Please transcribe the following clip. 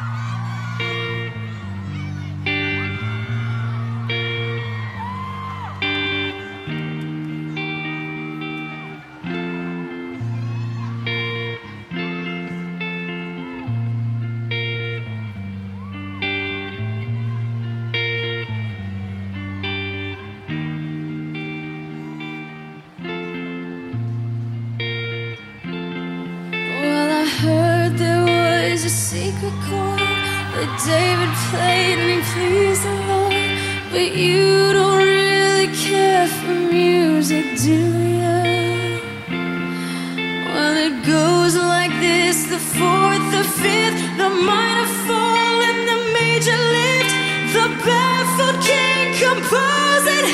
Bye. A secret chord that David played me, please the Lord. But you don't really care for music, do you? Well, it goes like this the fourth, the fifth, the minor fall, and the major lift. The baffled king composing